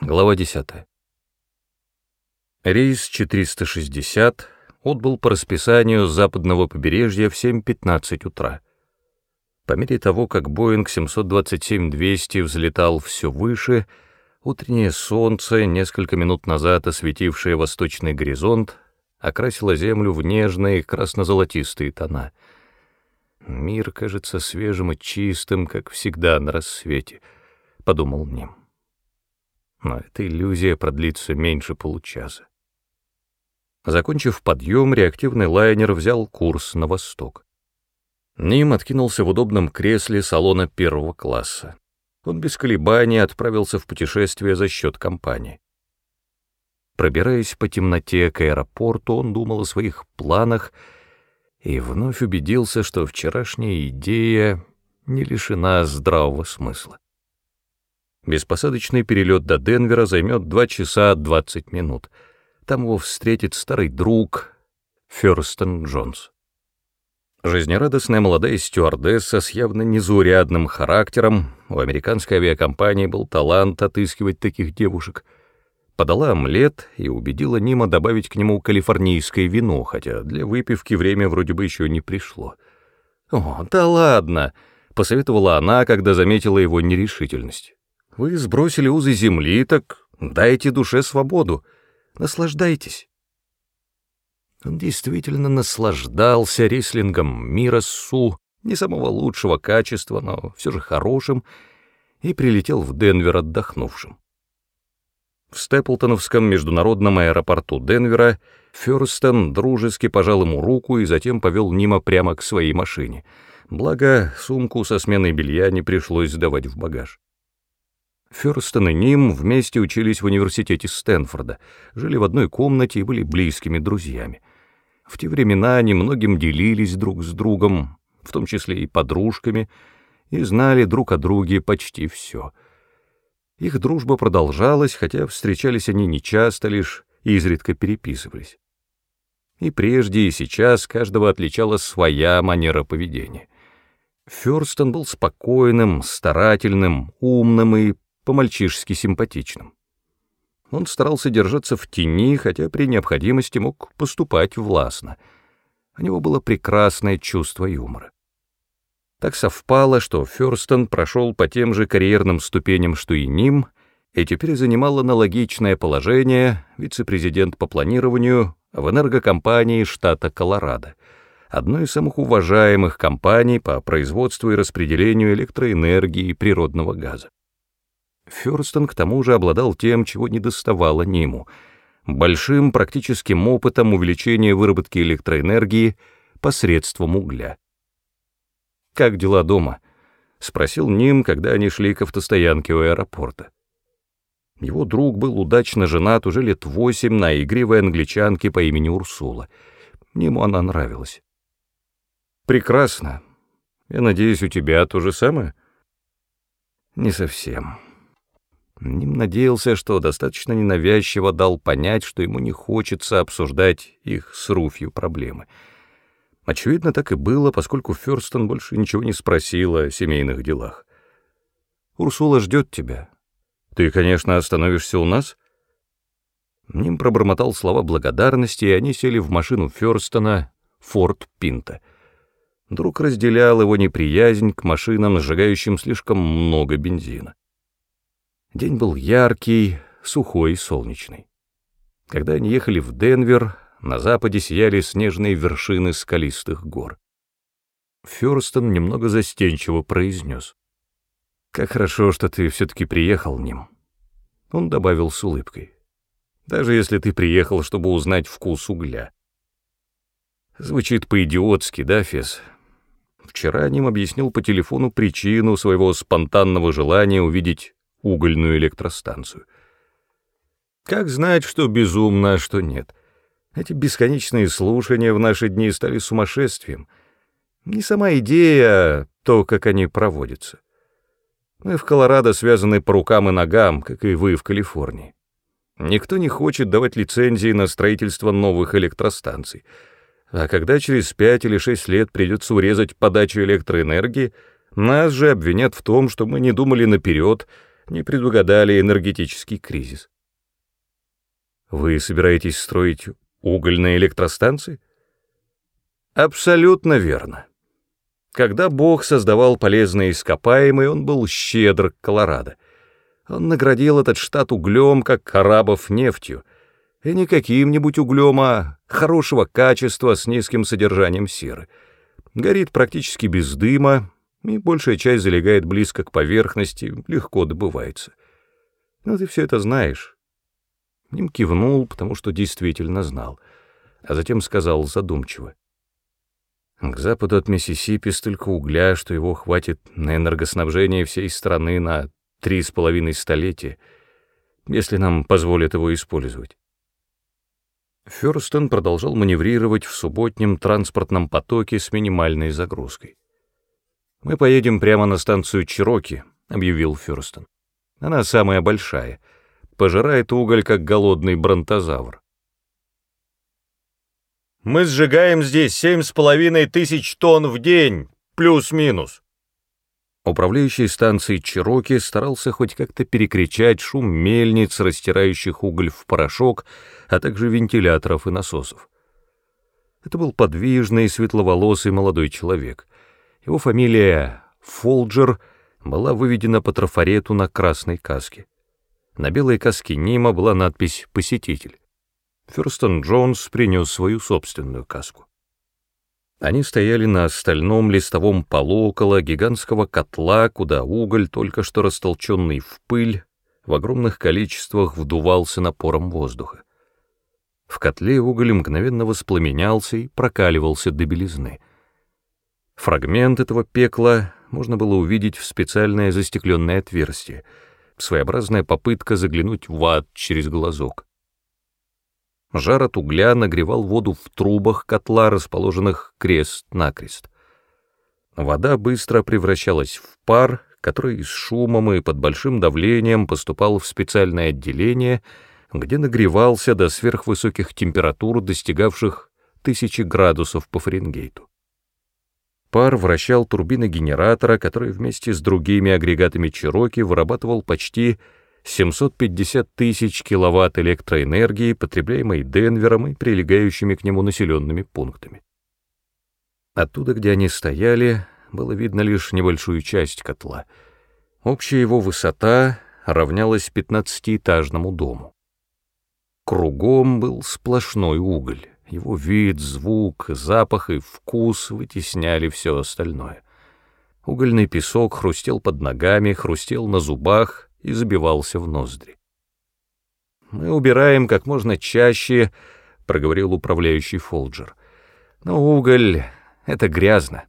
Глава 10. Рейс 460 отбыл по расписанию с западного побережья в 7.15 утра. По мере того, как Боинг 727-200 взлетал все выше, утреннее солнце, несколько минут назад осветившее восточный горизонт, окрасило землю в нежные красно-золотистые тона. «Мир кажется свежим и чистым, как всегда на рассвете», — подумал Ним но эта иллюзия продлится меньше получаса. Закончив подъем, реактивный лайнер взял курс на восток. Ним откинулся в удобном кресле салона первого класса. Он без колебаний отправился в путешествие за счет компании. Пробираясь по темноте к аэропорту, он думал о своих планах и вновь убедился, что вчерашняя идея не лишена здравого смысла. Беспосадочный перелет до Денвера займет 2 часа 20 минут. Там его встретит старый друг Ферстон Джонс. Жизнерадостная молодая стюардесса с явно незаурядным характером, у американской авиакомпании был талант отыскивать таких девушек, подала омлет и убедила Нима добавить к нему калифорнийское вино, хотя для выпивки время вроде бы еще не пришло. «О, да ладно!» — посоветовала она, когда заметила его нерешительность. Вы сбросили узы земли, так дайте душе свободу, наслаждайтесь. Он действительно наслаждался рислингом мира Су, не самого лучшего качества, но все же хорошим, и прилетел в Денвер отдохнувшим. В Степлтоновском международном аэропорту Денвера Фёрстон дружески пожал ему руку и затем повел Нима прямо к своей машине. Благо, сумку со сменой белья не пришлось сдавать в багаж. Фёрстон и Ним вместе учились в университете Стэнфорда, жили в одной комнате и были близкими друзьями. В те времена они многим делились друг с другом, в том числе и подружками, и знали друг о друге почти все. Их дружба продолжалась, хотя встречались они нечасто, лишь изредка переписывались. И прежде, и сейчас каждого отличала своя манера поведения. Фёрстон был спокойным, старательным, умным и по-мальчишески симпатичным. Он старался держаться в тени, хотя при необходимости мог поступать властно. У него было прекрасное чувство юмора. Так совпало, что Фёрстон прошел по тем же карьерным ступеням, что и Ним, и теперь занимал аналогичное положение вице-президент по планированию в энергокомпании штата Колорадо, одной из самых уважаемых компаний по производству и распределению электроэнергии и природного газа. Фёрстон к тому же обладал тем, чего не доставало Ниму — большим практическим опытом увеличения выработки электроэнергии посредством угля. «Как дела дома?» — спросил Ним, когда они шли к автостоянке у аэропорта. Его друг был удачно женат уже лет восемь на игривой англичанке по имени Урсула. Ниму она нравилась. «Прекрасно. Я надеюсь, у тебя то же самое?» «Не совсем». Ним надеялся, что достаточно ненавязчиво дал понять, что ему не хочется обсуждать их с Руфью проблемы. Очевидно, так и было, поскольку Фёрстон больше ничего не спросил о семейных делах. «Урсула ждет тебя. Ты, конечно, остановишься у нас?» Ним пробормотал слова благодарности, и они сели в машину Фёрстона «Форд Пинта». Друг разделял его неприязнь к машинам, сжигающим слишком много бензина. День был яркий, сухой и солнечный. Когда они ехали в Денвер, на западе сияли снежные вершины скалистых гор. Фёрстон немного застенчиво произнес. «Как хорошо, что ты все-таки приехал, Ним». Он добавил с улыбкой. «Даже если ты приехал, чтобы узнать вкус угля». Звучит по-идиотски, да, Фес? Вчера Ним объяснил по телефону причину своего спонтанного желания увидеть угольную электростанцию. Как знать, что безумно, а что нет? Эти бесконечные слушания в наши дни стали сумасшествием. Не сама идея, а то, как они проводятся. Мы в Колорадо связаны по рукам и ногам, как и вы в Калифорнии. Никто не хочет давать лицензии на строительство новых электростанций. А когда через пять или шесть лет придется урезать подачу электроэнергии, нас же обвинят в том, что мы не думали наперед, не предугадали энергетический кризис. Вы собираетесь строить угольные электростанции? Абсолютно верно. Когда Бог создавал полезные ископаемые, он был щедр к Колорадо. Он наградил этот штат углем, как арабов нефтью, и не каким-нибудь углем, а хорошего качества с низким содержанием серы. Горит практически без дыма, и большая часть залегает близко к поверхности, легко добывается. Ну, ты все это знаешь. Ним кивнул, потому что действительно знал, а затем сказал задумчиво. К западу от Миссисипи столько угля, что его хватит на энергоснабжение всей страны на три с половиной столетия, если нам позволят его использовать. Фёрстон продолжал маневрировать в субботнем транспортном потоке с минимальной загрузкой. «Мы поедем прямо на станцию Чироки», — объявил Фёрстон. «Она самая большая, пожирает уголь, как голодный бронтозавр». «Мы сжигаем здесь семь с половиной тысяч тонн в день, плюс-минус», Управляющий станцией Чироки старался хоть как-то перекричать шум мельниц, растирающих уголь в порошок, а также вентиляторов и насосов. Это был подвижный, светловолосый молодой человек. Его фамилия Фолджер была выведена по трафарету на красной каске. На белой каске Нима была надпись «Посетитель». Ферстон Джонс принес свою собственную каску. Они стояли на стальном листовом полу около гигантского котла, куда уголь, только что растолченный в пыль, в огромных количествах вдувался напором воздуха. В котле уголь мгновенно воспламенялся и прокаливался до белизны. Фрагмент этого пекла можно было увидеть в специальное застекленное отверстие, своеобразная попытка заглянуть в ад через глазок. Жар от угля нагревал воду в трубах котла, расположенных крест-накрест. Вода быстро превращалась в пар, который с шумом и под большим давлением поступал в специальное отделение, где нагревался до сверхвысоких температур, достигавших тысячи градусов по Фаренгейту. Пар вращал турбины генератора, который вместе с другими агрегатами Чироки вырабатывал почти 750 тысяч киловатт электроэнергии, потребляемой Денвером и прилегающими к нему населенными пунктами. Оттуда, где они стояли, было видно лишь небольшую часть котла. Общая его высота равнялась пятнадцатиэтажному дому. Кругом был сплошной уголь. Его вид, звук, запах и вкус вытесняли все остальное. Угольный песок хрустел под ногами, хрустел на зубах, и забивался в ноздри. «Мы убираем как можно чаще», — проговорил управляющий Фолджер. «Но уголь — это грязно».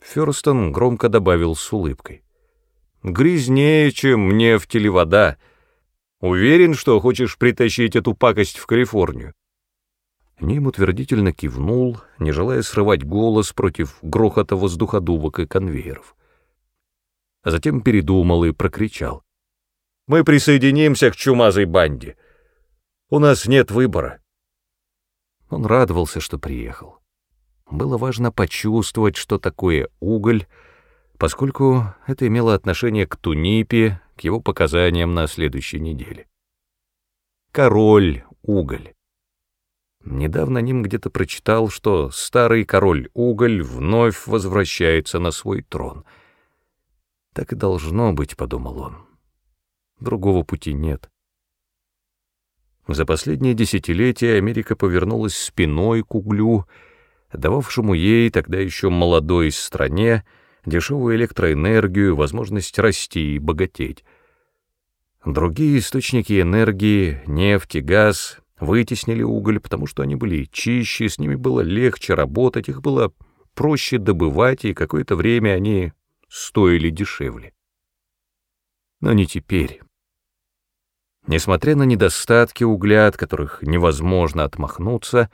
Фёрстон громко добавил с улыбкой. «Грязнее, чем нефть или вода. Уверен, что хочешь притащить эту пакость в Калифорнию?» Ним утвердительно кивнул, не желая срывать голос против грохота воздуходувок и конвейеров а затем передумал и прокричал. «Мы присоединимся к чумазой банде. У нас нет выбора». Он радовался, что приехал. Было важно почувствовать, что такое уголь, поскольку это имело отношение к Тунипе, к его показаниям на следующей неделе. Король уголь. Недавно Ним где-то прочитал, что старый король уголь вновь возвращается на свой трон — так и должно быть, подумал он. Другого пути нет. За последние десятилетия Америка повернулась спиной к углю, дававшему ей, тогда еще молодой стране, дешевую электроэнергию, возможность расти и богатеть. Другие источники энергии, нефть и газ, вытеснили уголь, потому что они были чище, с ними было легче работать, их было проще добывать, и какое-то время они стоили дешевле. Но не теперь. Несмотря на недостатки угля, от которых невозможно отмахнуться,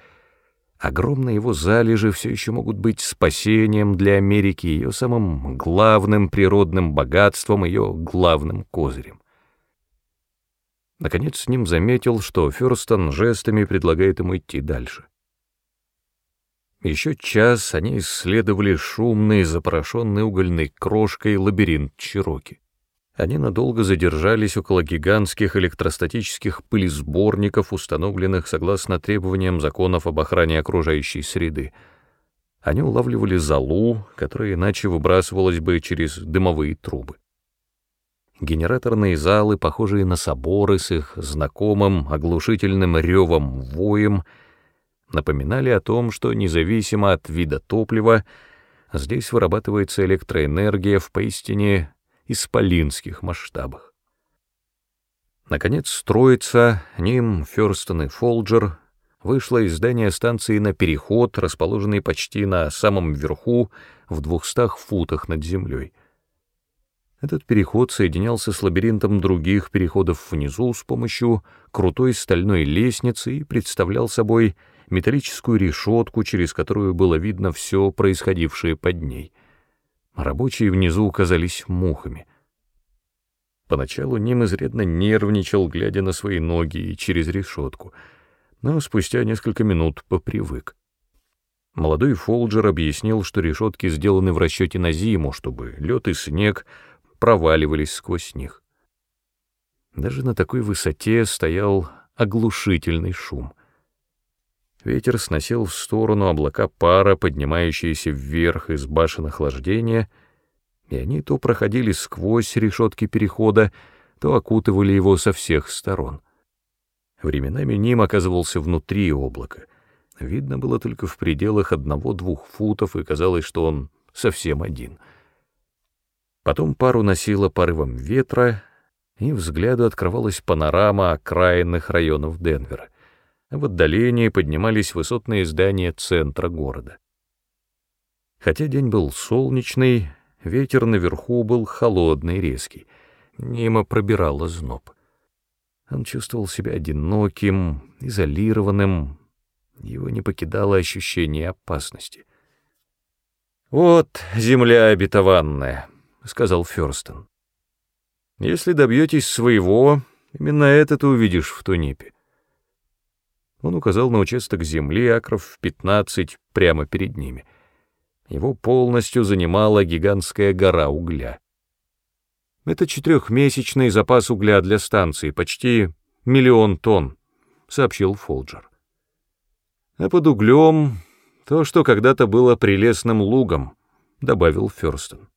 огромные его залежи все еще могут быть спасением для Америки, ее самым главным природным богатством, ее главным козырем. Наконец с ним заметил, что Фёрстон жестами предлагает ему идти дальше. Еще час они исследовали шумный, запорошенный угольной крошкой лабиринт Чироки. Они надолго задержались около гигантских электростатических пылесборников, установленных согласно требованиям законов об охране окружающей среды. Они улавливали золу, которая иначе выбрасывалась бы через дымовые трубы. Генераторные залы, похожие на соборы с их знакомым оглушительным ревом воем, напоминали о том, что независимо от вида топлива, здесь вырабатывается электроэнергия в поистине исполинских масштабах. Наконец, строится, Ним, Фёрстон и Фолджер вышла из здания станции на переход, расположенный почти на самом верху, в двухстах футах над землей. Этот переход соединялся с лабиринтом других переходов внизу с помощью крутой стальной лестницы и представлял собой металлическую решетку, через которую было видно все происходившее под ней. Рабочие внизу казались мухами. Поначалу Ним изрядно нервничал, глядя на свои ноги и через решетку, но спустя несколько минут попривык. Молодой Фолджер объяснил, что решетки сделаны в расчете на зиму, чтобы лед и снег проваливались сквозь них. Даже на такой высоте стоял оглушительный шум. Ветер сносил в сторону облака пара, поднимающиеся вверх из башен охлаждения, и они то проходили сквозь решетки перехода, то окутывали его со всех сторон. Временами Ним оказывался внутри облака. Видно было только в пределах одного-двух футов, и казалось, что он совсем один — Потом пару носило порывом ветра, и взгляду открывалась панорама окраинных районов Денвера. В отдалении поднимались высотные здания центра города. Хотя день был солнечный, ветер наверху был холодный, резкий. Мимо пробирало зноб. Он чувствовал себя одиноким, изолированным. Его не покидало ощущение опасности. «Вот земля обетованная», — сказал Фёрстон. «Если добьетесь своего, именно это ты увидишь в Тунипе». Он указал на участок земли акров в пятнадцать прямо перед ними. Его полностью занимала гигантская гора угля. «Это четырехмесячный запас угля для станции, почти миллион тонн», — сообщил Фолджер. «А под углем то, что когда-то было прелестным лугом», — добавил Фёрстон.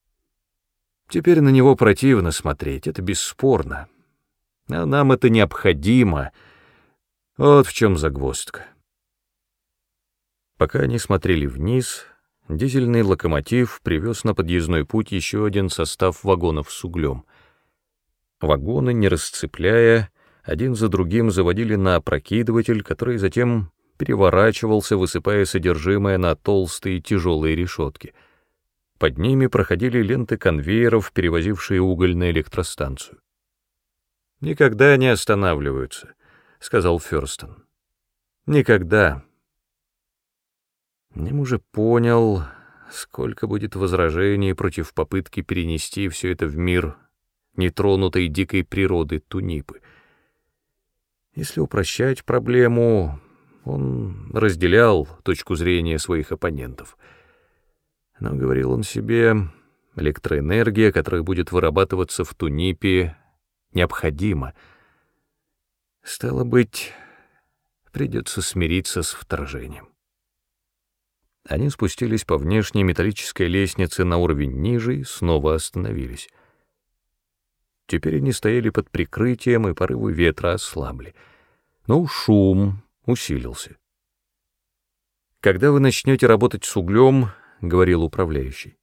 Теперь на него противно смотреть, это бесспорно. А нам это необходимо. Вот в чем загвоздка. Пока они смотрели вниз, дизельный локомотив привез на подъездной путь еще один состав вагонов с углем. Вагоны, не расцепляя, один за другим заводили на опрокидыватель, который затем переворачивался, высыпая содержимое на толстые тяжелые решетки — под ними проходили ленты конвейеров, перевозившие уголь на электростанцию. «Никогда не останавливаются», — сказал Фёрстон. «Никогда». Ним уже понял, сколько будет возражений против попытки перенести все это в мир нетронутой дикой природы Тунипы. Если упрощать проблему, он разделял точку зрения своих оппонентов — но, говорил он себе, электроэнергия, которая будет вырабатываться в Тунипе, необходима. Стало быть, придется смириться с вторжением. Они спустились по внешней металлической лестнице на уровень ниже и снова остановились. Теперь они стояли под прикрытием, и порывы ветра ослабли. Но шум усилился. Когда вы начнете работать с углем, — говорил управляющий,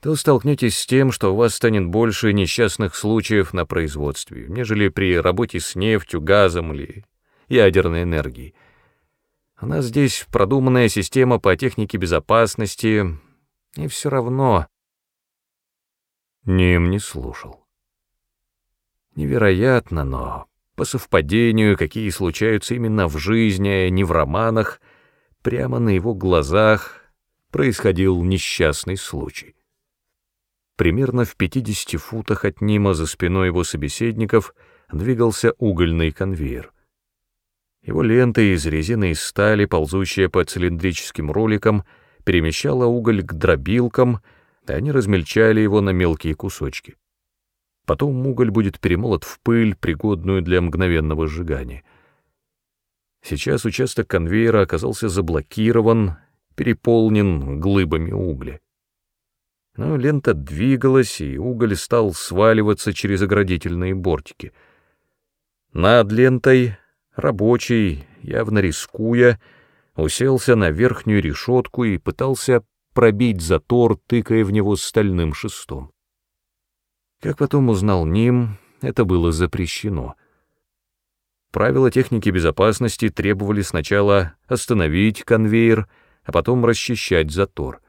то столкнетесь с тем, что у вас станет больше несчастных случаев на производстве, нежели при работе с нефтью, газом или ядерной энергией. У нас здесь продуманная система по технике безопасности, и все равно... Ним не слушал. Невероятно, но по совпадению, какие случаются именно в жизни, а не в романах, прямо на его глазах — происходил несчастный случай. Примерно в 50 футах от Нима за спиной его собеседников двигался угольный конвейер. Его лента из резины и стали, ползущая по цилиндрическим роликам, перемещала уголь к дробилкам, и они размельчали его на мелкие кусочки. Потом уголь будет перемолот в пыль, пригодную для мгновенного сжигания. Сейчас участок конвейера оказался заблокирован, переполнен глыбами угля. Но лента двигалась, и уголь стал сваливаться через оградительные бортики. Над лентой рабочий, явно рискуя, уселся на верхнюю решетку и пытался пробить затор, тыкая в него стальным шестом. Как потом узнал Ним, это было запрещено — Правила техники безопасности требовали сначала остановить конвейер, а потом расчищать затор.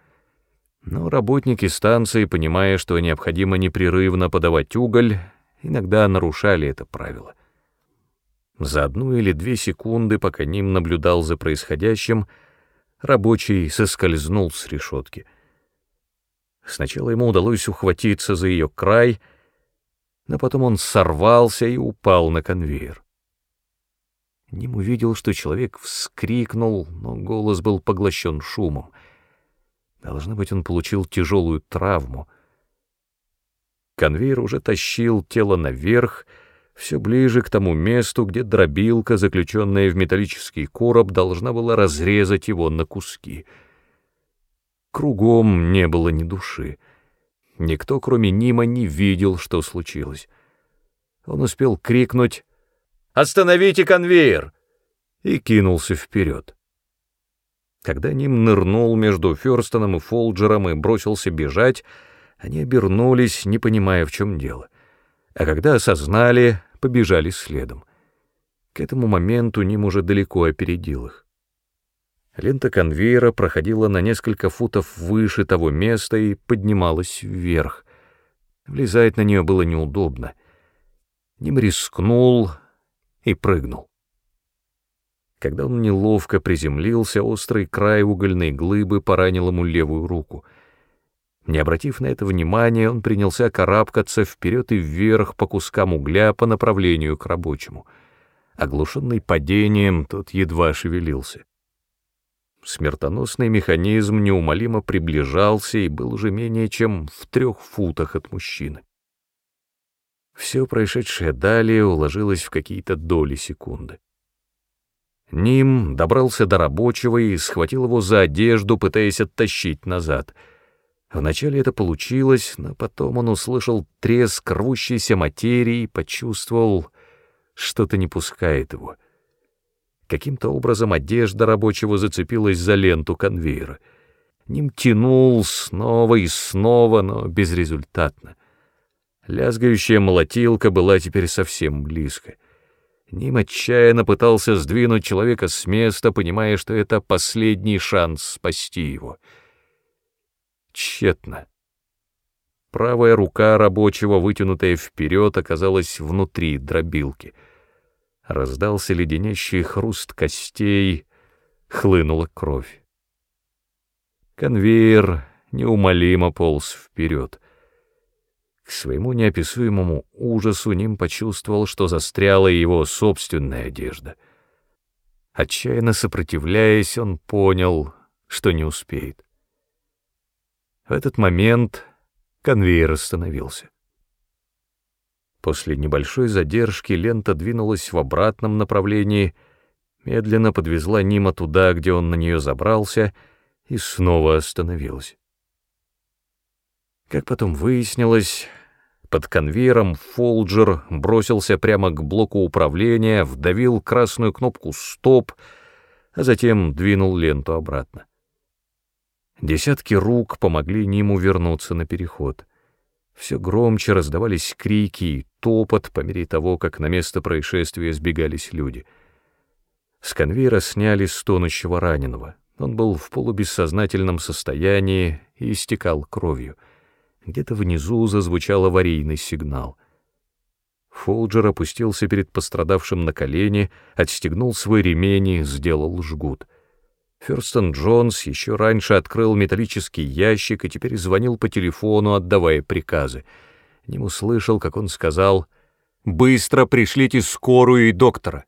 Но работники станции, понимая, что необходимо непрерывно подавать уголь, иногда нарушали это правило. За одну или две секунды, пока Ним наблюдал за происходящим, рабочий соскользнул с решетки. Сначала ему удалось ухватиться за ее край, но потом он сорвался и упал на конвейер. Ним увидел, что человек вскрикнул, но голос был поглощен шумом. Должно быть, он получил тяжелую травму. Конвейер уже тащил тело наверх, все ближе к тому месту, где дробилка, заключенная в металлический короб, должна была разрезать его на куски. Кругом не было ни души. Никто, кроме Нима, не видел, что случилось. Он успел крикнуть Остановите конвейер!» и кинулся вперед. Когда Ним нырнул между Ферстоном и Фолджером и бросился бежать, они обернулись, не понимая, в чем дело. А когда осознали, побежали следом. К этому моменту Ним уже далеко опередил их. Лента конвейера проходила на несколько футов выше того места и поднималась вверх. Влезать на нее было неудобно. Ним рискнул, и прыгнул. Когда он неловко приземлился, острый край угольной глыбы поранил ему левую руку. Не обратив на это внимания, он принялся карабкаться вперед и вверх по кускам угля по направлению к рабочему. Оглушенный падением, тот едва шевелился. Смертоносный механизм неумолимо приближался и был уже менее чем в трех футах от мужчины. Все происшедшее далее уложилось в какие-то доли секунды. Ним добрался до рабочего и схватил его за одежду, пытаясь оттащить назад. Вначале это получилось, но потом он услышал треск рвущейся материи и почувствовал, что-то не пускает его. Каким-то образом одежда рабочего зацепилась за ленту конвейера. Ним тянул снова и снова, но безрезультатно. Лязгающая молотилка была теперь совсем близко. Ним отчаянно пытался сдвинуть человека с места, понимая, что это последний шанс спасти его. Тщетно. Правая рука рабочего, вытянутая вперед, оказалась внутри дробилки. Раздался леденящий хруст костей, хлынула кровь. Конвейер неумолимо полз вперед — к своему неописуемому ужасу Ним почувствовал, что застряла его собственная одежда. Отчаянно сопротивляясь, он понял, что не успеет. В этот момент конвейер остановился. После небольшой задержки лента двинулась в обратном направлении, медленно подвезла Нима туда, где он на нее забрался, и снова остановилась. Как потом выяснилось, под конвейером Фолджер бросился прямо к блоку управления, вдавил красную кнопку «Стоп», а затем двинул ленту обратно. Десятки рук помогли Ниму вернуться на переход. Все громче раздавались крики и топот по мере того, как на место происшествия сбегались люди. С конвейера сняли стонущего раненого. Он был в полубессознательном состоянии и истекал кровью — где-то внизу зазвучал аварийный сигнал. Фолджер опустился перед пострадавшим на колени, отстегнул свой ремень и сделал жгут. Ферстон Джонс еще раньше открыл металлический ящик и теперь звонил по телефону, отдавая приказы. Ним услышал, как он сказал «Быстро пришлите скорую и доктора».